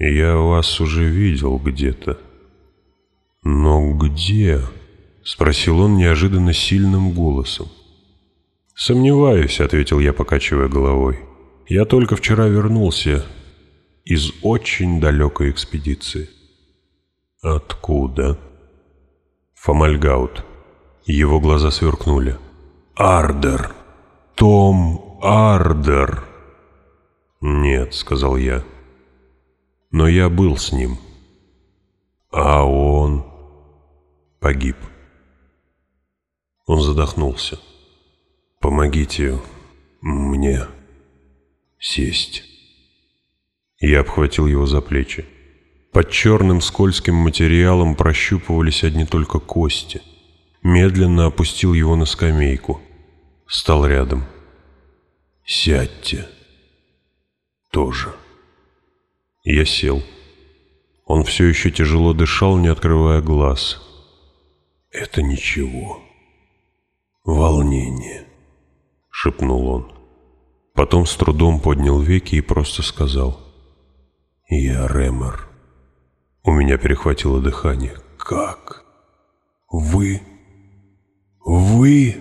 «Я вас уже видел где-то». «Но где?» — спросил он неожиданно сильным голосом. «Сомневаюсь», — ответил я, покачивая головой. «Я только вчера вернулся из очень далекой экспедиции». «Откуда?» Фомальгаут. Его глаза сверкнули. «Ардер! Том Ардер!» «Нет», — сказал я но я был с ним. А он погиб. Он задохнулся. «Помогите мне сесть». Я обхватил его за плечи. Под черным скользким материалом прощупывались одни только кости. Медленно опустил его на скамейку. Стал рядом. «Сядьте. Тоже». Я сел. Он все еще тяжело дышал, не открывая глаз. «Это ничего. Волнение», — шепнул он. Потом с трудом поднял веки и просто сказал. «Я Рэмер». У меня перехватило дыхание. «Как? Вы? Вы?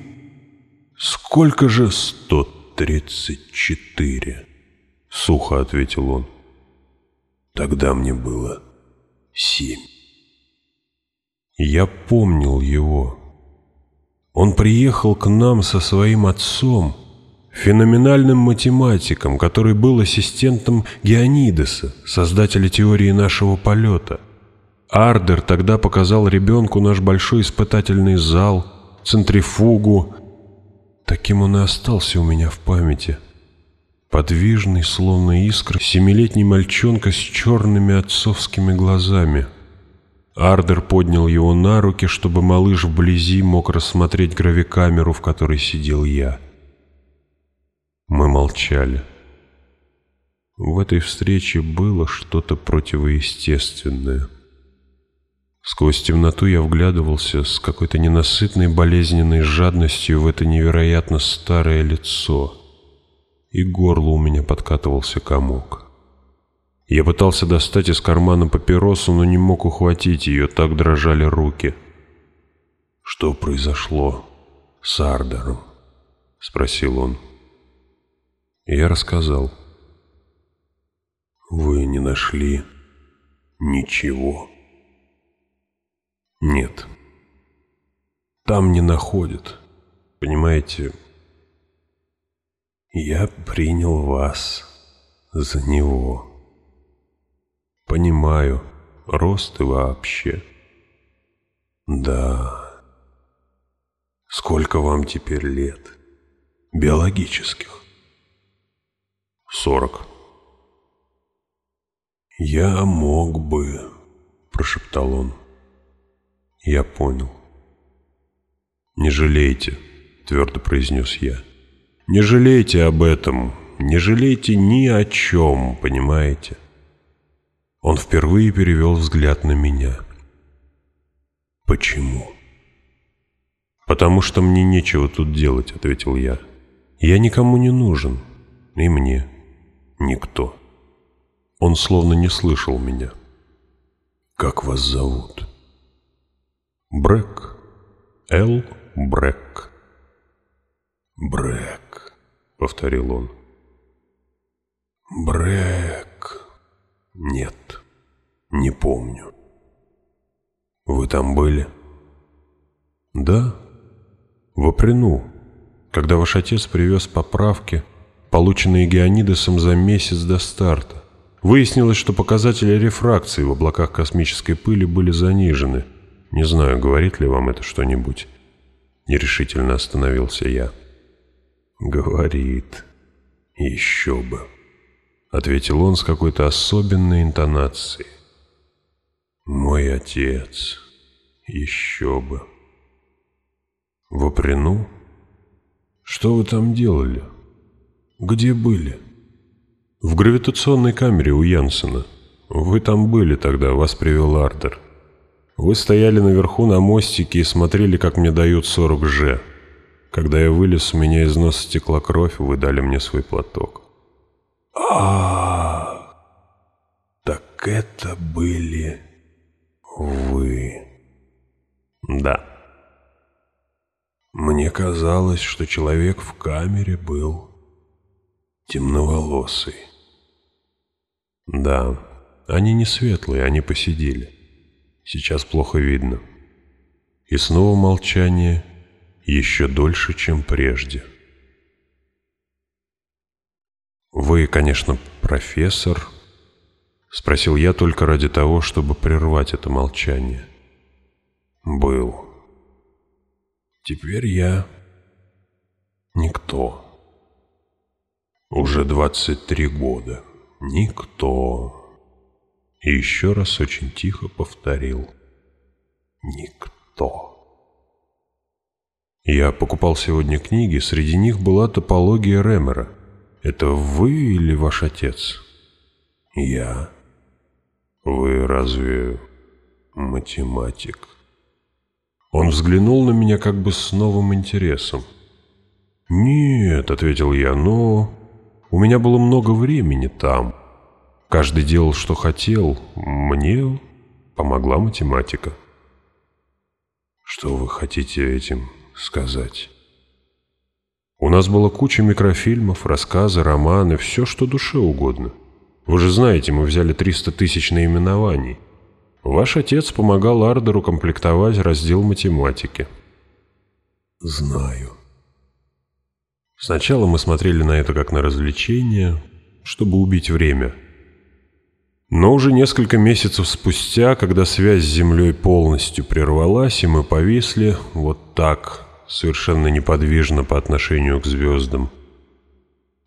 Сколько же?» «Сто тридцать четыре», — сухо ответил он. Тогда мне было семь. Я помнил его. Он приехал к нам со своим отцом, феноменальным математиком, который был ассистентом Геонидеса, создателя теории нашего полета. Ардер тогда показал ребенку наш большой испытательный зал, центрифугу. Таким он и остался у меня в памяти – Подвижный, словно искра, семилетний мальчонка с черными отцовскими глазами. Ардер поднял его на руки, чтобы малыш вблизи мог рассмотреть гравикамеру, в которой сидел я. Мы молчали. В этой встрече было что-то противоестественное. Сквозь темноту я вглядывался с какой-то ненасытной болезненной жадностью в это невероятно старое лицо — и горло у меня подкатывался комок. Я пытался достать из кармана папиросу, но не мог ухватить ее, так дрожали руки. «Что произошло с Ардером?» — спросил он. Я рассказал. «Вы не нашли ничего?» «Нет. Там не находят. Понимаете, я принял вас за него. Понимаю, рост и вообще. Да. Сколько вам теперь лет? Биологических. Сорок. Я мог бы, прошептал он. Я понял. Не жалейте, твердо произнес я. Не жалейте об этом, не жалейте ни о чем, понимаете? Он впервые перевел взгляд на меня. Почему? Потому что мне нечего тут делать, ответил я. Я никому не нужен, и мне никто. Он словно не слышал меня. Как вас зовут? Брэк. Л. Брэк. Брэк повторил он. Брэк. Нет, не помню. Вы там были? Да. В Оприну, когда ваш отец привез поправки, полученные Геонидосом за месяц до старта. Выяснилось, что показатели рефракции в облаках космической пыли были занижены. Не знаю, говорит ли вам это что-нибудь. Нерешительно остановился я. «Говорит. Еще бы», — ответил он с какой-то особенной интонацией. «Мой отец. Еще бы». «Вопряну? Что вы там делали? Где были?» «В гравитационной камере у Янсена. Вы там были тогда, вас привел Ардер. Вы стояли наверху на мостике и смотрели, как мне дают 40 же. Когда я вылез, у меня из носа стекла кровь, вы дали мне свой платок. А, так это были вы. Да. Мне казалось, что человек в камере был темноволосый. Да, они не светлые, они посидели. Сейчас плохо видно. И снова молчание — еще дольше, чем прежде. «Вы, конечно, профессор?» — спросил я только ради того, чтобы прервать это молчание. «Был. Теперь я никто. Уже 23 года. Никто». И еще раз очень тихо повторил «Никто». Я покупал сегодня книги, среди них была топология Ремера. Это вы или ваш отец? Я. Вы разве математик? Он взглянул на меня как бы с новым интересом. «Нет», — ответил я, — «но у меня было много времени там. Каждый делал, что хотел. Мне помогла математика». «Что вы хотите этим сказать. У нас была куча микрофильмов, рассказы, романы, все, что душе угодно. Вы же знаете, мы взяли 300 тысяч наименований. Ваш отец помогал Ардеру комплектовать раздел математики. Знаю. Сначала мы смотрели на это как на развлечение, чтобы убить время. Но уже несколько месяцев спустя, когда связь с Землей полностью прервалась, и мы повисли вот так – совершенно неподвижно по отношению к звездам.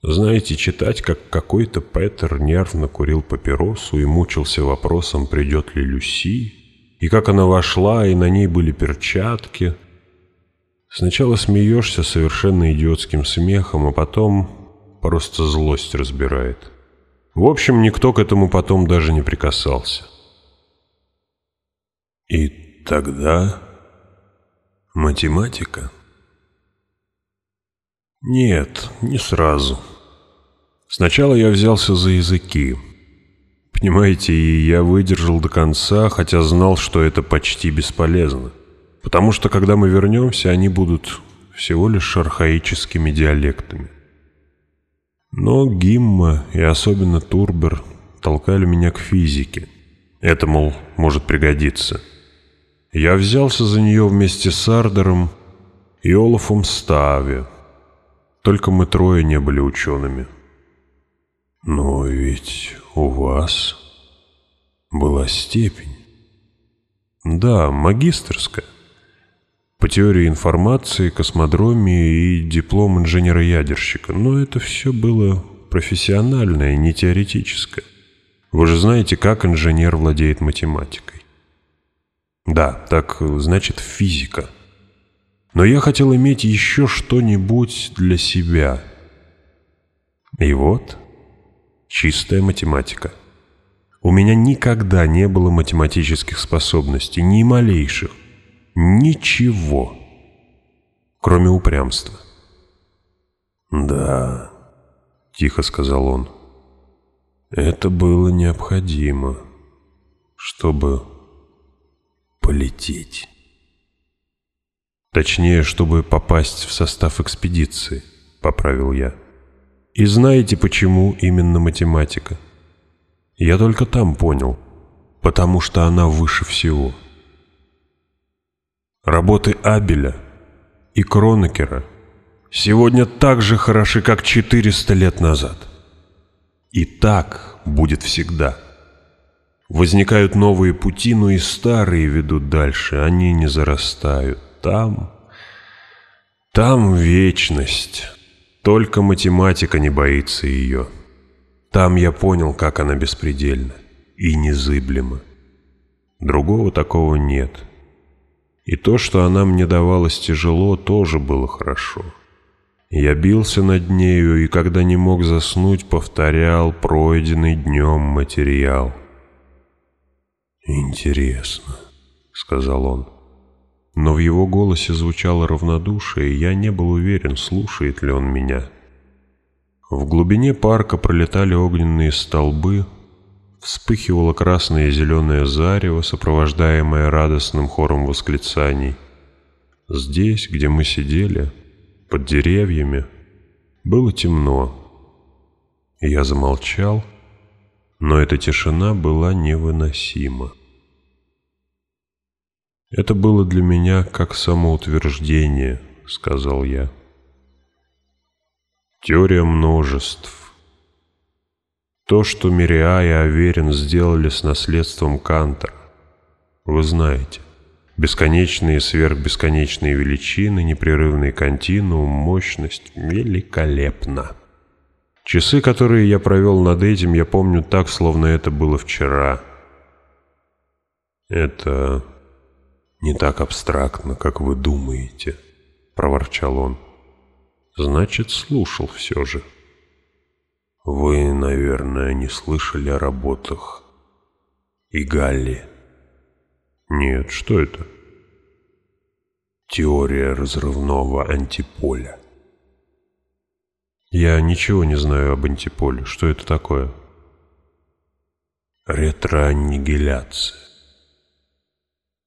Знаете, читать, как какой-то Петер нервно курил папиросу и мучился вопросом, придет ли Люси, и как она вошла, и на ней были перчатки. Сначала смеешься совершенно идиотским смехом, а потом просто злость разбирает. В общем, никто к этому потом даже не прикасался. И тогда Математика? Нет, не сразу. Сначала я взялся за языки. Понимаете, и я выдержал до конца, хотя знал, что это почти бесполезно. Потому что, когда мы вернемся, они будут всего лишь архаическими диалектами. Но Гимма и особенно Турбер толкали меня к физике. Это, мол, может пригодиться – я взялся за нее вместе с Ардером и Олафом Стави. Только мы трое не были учеными. Но ведь у вас была степень. Да, магистрская. По теории информации, космодромии и диплом инженера-ядерщика. Но это все было профессиональное, не теоретическое. Вы же знаете, как инженер владеет математикой. Да, так значит физика. Но я хотел иметь еще что-нибудь для себя. И вот, чистая математика. У меня никогда не было математических способностей, ни малейших. Ничего. Кроме упрямства. «Да», — тихо сказал он, — «это было необходимо, чтобы полететь. Точнее, чтобы попасть в состав экспедиции, поправил я. И знаете, почему именно математика? Я только там понял, потому что она выше всего. Работы Абеля и Кронекера сегодня так же хороши, как 400 лет назад. И так будет всегда. Возникают новые пути, но и старые ведут дальше, они не зарастают. Там... Там вечность. Только математика не боится ее. Там я понял, как она беспредельна и незыблема. Другого такого нет. И то, что она мне давалась тяжело, тоже было хорошо. Я бился над нею и, когда не мог заснуть, повторял пройденный днем материал — «Интересно», — сказал он. Но в его голосе звучало равнодушие, и я не был уверен, слушает ли он меня. В глубине парка пролетали огненные столбы, вспыхивало красное и зеленое зарево, сопровождаемое радостным хором восклицаний. Здесь, где мы сидели, под деревьями, было темно. Я замолчал — но эта тишина была невыносима. «Это было для меня как самоутверждение», — сказал я. Теория множеств. То, что Мириа и Аверин сделали с наследством Кантера, вы знаете. Бесконечные и сверхбесконечные величины, непрерывный континуум, мощность — великолепна. Часы, которые я провел над этим, я помню так, словно это было вчера. «Это не так абстрактно, как вы думаете», — проворчал он. «Значит, слушал все же». «Вы, наверное, не слышали о работах и Галли». «Нет, что это?» «Теория разрывного антиполя». Я ничего не знаю об антиполе. Что это такое? Ретроаннигиляция.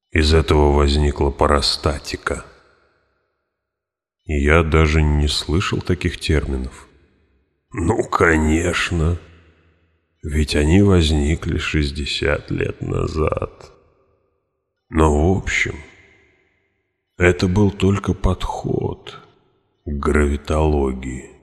Из этого возникла парастатика. Я даже не слышал таких терминов. Ну, конечно. Ведь они возникли 60 лет назад. Но в общем, это был только подход к гравитологии.